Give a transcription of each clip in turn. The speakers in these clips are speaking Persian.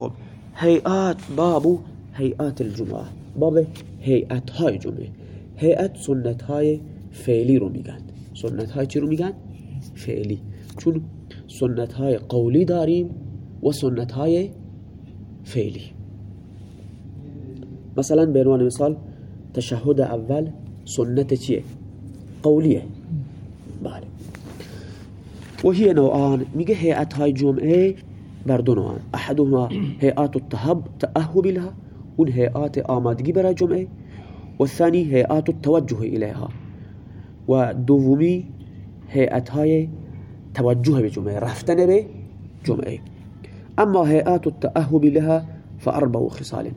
خب هیئت بابو هیئت الجمعه. باب هیئت های جمعه. هیئت سنت های فعلی رو میگن. سنت های چی رو میگن؟ فعلی. چون سنت های قولی داریم و سنت های فعلی. مثلا به عنوان مثال تشهد اول سنت چیه؟ قولیه. بله. و هی نوعان میگه هیئت های جمعه بر دو نوعان أحدهما هیئات التهب تأهب لها أون هیئات آمادگی برای جمعه و الثانی هیئات التوجه الیها و دومی هیئت های توجه به جمعه رفتن به جمعه. أما هیئات التأهب لها فأربع خصال.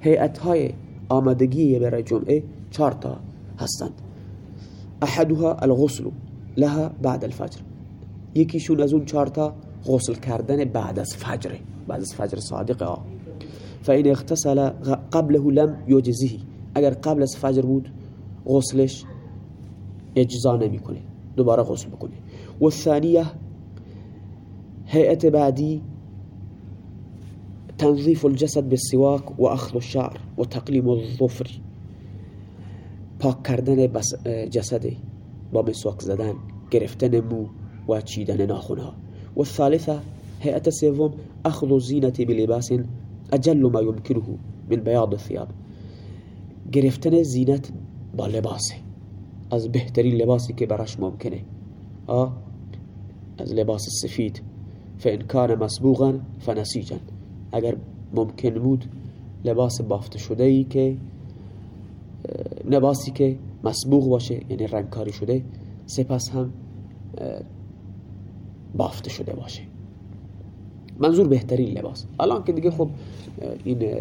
هیئت های آمادگی برای جمعه چهار تا هستند. أحدها الغسل لها بعد الفجر. یکیشون از اون چهار غسل کردن بعد از فجر بعد از فجر صادق. ها فإن اغتسل قبله لم يجزه اگر قبل از فجر بود غسلش اجزا نمی‌کنه. دوباره غسل بکنه. و الثانیه هیئت بعدی تنظیف الجسد بالسواك و اخذ الشعر و تقلیم الظفر. پاک کردن جسد با مسواک زدن گرفتن مو و چیدن ناخونها و الثالثه هيئة سوم أخذ الزينة بلباس أجل ما يمكنه من بياض الثياب. گرفتن زینت با لباسه از بهترین لباسی که براش ممکنه. آه از لباس سفید. فإن كان مسبوغا فنسیجا. اگر ممکن بود لباس بافته شده ای که لباسی که مسبوغ باشه یعنی رنگکاری شده سپس هم بافته شده باشه. منظور بهترین لباس. الان که دیگه خب این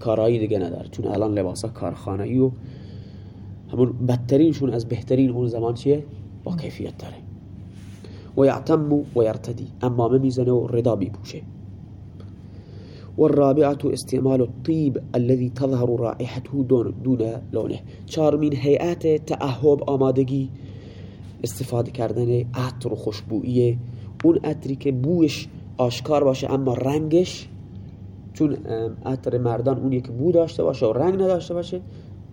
کارایی دیگه نداره. چون الان لباس ها کارخانه‌ای و همون بدترینشون از بهترین اون زمان چیه؟ با کیفیت داره. و یعتم و یرتدی. امامه می‌زنه و ردا میپوشه. والرابعة استعمال الطيب الذي تظهر رائحته دون, دون لونه. چهارمین هیئت تعهب آمادگی استفاده کردن عطر و خوشبویی اون عطری که بوش آشکار باشه اما رنگش چون عطر مردان اونی که بو داشته باشه و رنگ نداشته باشه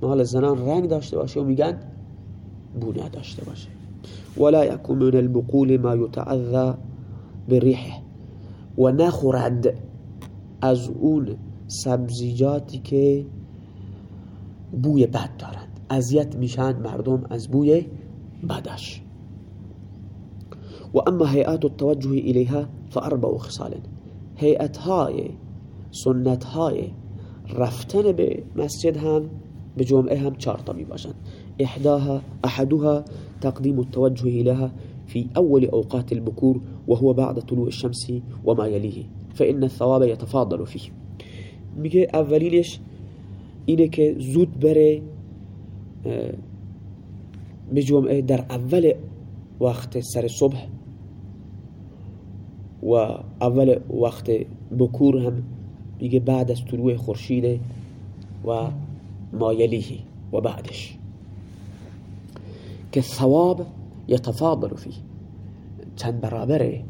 مال زنان رنگ داشته باشه و میگن بو نداشته باشه. ولا يكون من البقول ما يتعذى بریحه. و نخورد از اون سبزیجاتی که بوی بد دارند. اذیت میشن مردم از بوی بدش. و اما هیئات التوجه الیها فأربع خصال. هیئت های سنت های رفتن به مسجد هم به جمعه هم چهار تا إحداها أحدها تقديم التوجه إليها في أول أوقات البكور وهو بعد طلوع الشمس وما يليه فإن الثواب يتفاضل فيه. میگه اولینش اینه که زود بره به جمعه در اول وقت سر صبح و اول وقت بکور هم میگه بعد از طلوع خورشید و مایلیه و بعدش. که ثواب یتفاضل فی چند برابره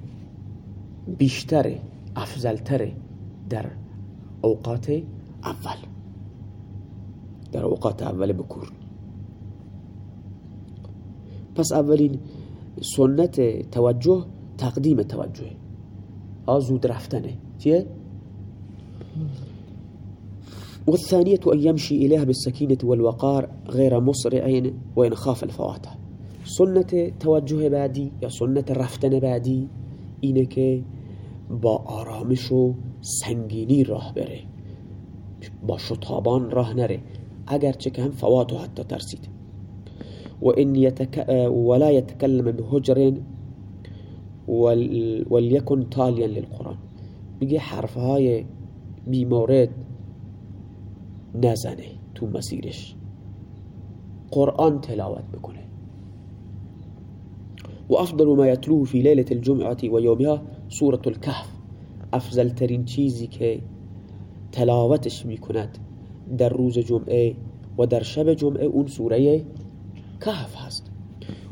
بیشتره افضلتره در اوقات اول. در اوقات اول بکور. پس اولین سنت توجه تقدیم توجه زود رفتنه چیه؟ والثانية أن يمشي إليها بالسكينة والوقار غير مسرع وإن خاف الفواته. سنة توجه بعدی یا سنت رفتن بعدی اینه که با آرامش و سنگینی راه بره. با شتابان راه نره. اگرچه که هم فواتو حتی ترسید. و إن يتك... ولا يتكلم بهجر ول... وليكن تاليا للقرآن. میگه حرفهای بیمورد نزنه تو مسیرش قرآن تلاوت بکنه و افضل ما يتلوه في ليلة الجمعة و يومها سورة الكهف. أفضل ترین چیزی که تلاوتش میکند در روز جمعه و در شب جمعه اون سوره كهف هست.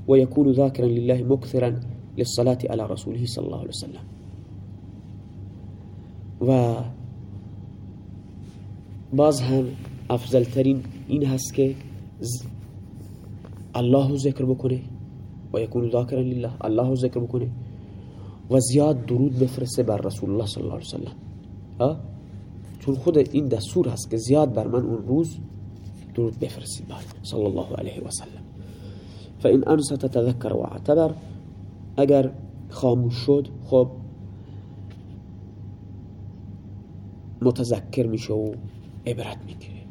و يكون ذاكرا لله مكثرا للصلاة على رسوله صلى الله عليه وسلم. و باز هم افضل ترین این هست که الله رو ذکر بکنه و یکون ذاکرا لله الله رو ذکر بکنه و زیاد درود بفرسته بر رسول الله صلی الله علیه وسلم. چون خود این دستور هست که زیاد بر من اون روز درود بفرستید. صلی الله علیه و سلم فإن انست تذکر و اعتبر اگر خاموش شد خب متذکر میشه و عبرت می‌گیره.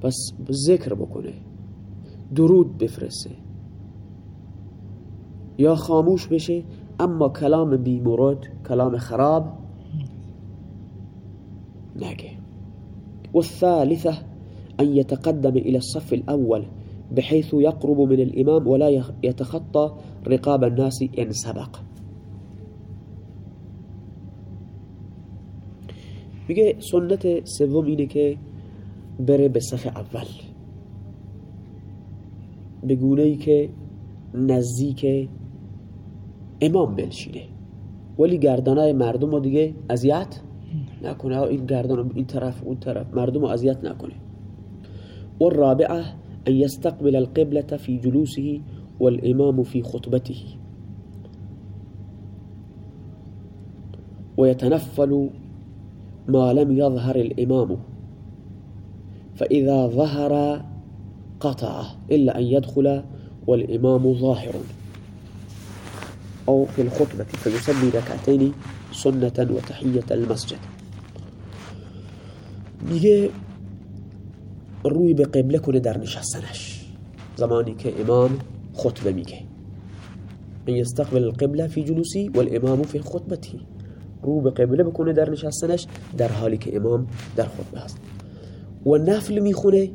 پس ذکر بکنه. درود بفرسته. یا خاموش بشه اما کلام بی کلام خراب نگه. والثالثة أن يتقدم إلى الصف الأول بحيث يقرب من الإمام ولا يتخطى رقاب الناس إن سبق. میگه سنت سوم اینه که بره به صف اول. به گونه ای که نزدیک امام بنشینه. ولی گردنای مردم رو دیگه اذیت نکنه. این گردن این طرف اون طرف مردم رو اذیت نکنه. والرابعة أن يستقبل القبلة في جلوسه والإمام في خطبته. ويتنفل ما لم يظهر الإمام. فإذا ظهر قطعه إلا أن يدخل والإمام ظاهر. أو في الخطبة فيصلي ركعتين سنة وتحية المسجد. روی به قبله کنه در نشستنش. زمانی که امام خطبه میگه. من يستقبل القبله في جلوسي والامام في خطبته رو به قبله بکنه در نشستنش در حالی که امام در خطبه هست و نفل می‌خونه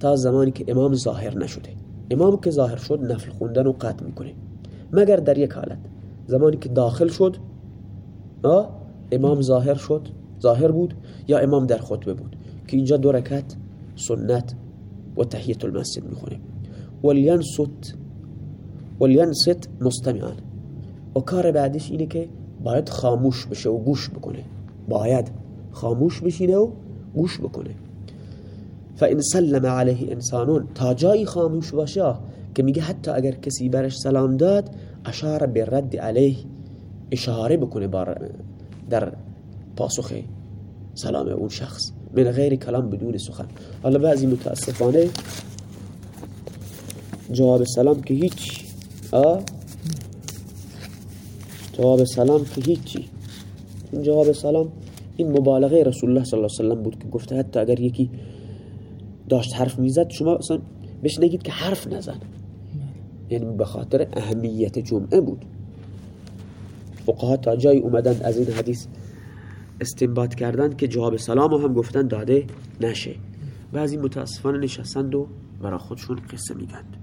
تا زمانی که امام ظاهر نشده. امام که ظاهر شد نفل خوندن رو قطع می‌کنه. مگر در یک حالت. زمانی که داخل شد. امام ظاهر شد. ظاهر بود یا امام در خطبه بود. که اینجا دو رکت سنت و تحییت المسجد میخونه ولینست ولینست مستمعان. و کار بعدش اینه که باید خاموش بشه و گوش بکنه باید خاموش بشینه و گوش بکنه فإن سلم علیه إنسانون تا جایی خاموش باشه که میگه حتی اگر کسی برش سلام داد اشاره به رد علیه اشاره بکنه بار در پاسخ سلام اون شخص. من غیر کلام بدون سخن. حالا بعضی متاسفانه جواب سلام که هیچ جواب سلام که هیچی جواب سلام این مبالغه رسول الله صلی الله علیه وسلم بود که گفته حتی اگر یکی داشت حرف می‌زد شما اصلا بهش نگید که حرف نزن. یعنی به خاطر اهمیت جمعه بود. فقها تا جای اومدن از این حدیث استنباط کردن که جواب سلام هم گفتن داده نشه. بعضی متاسفانه نشستند و برا خودشون قصه میگند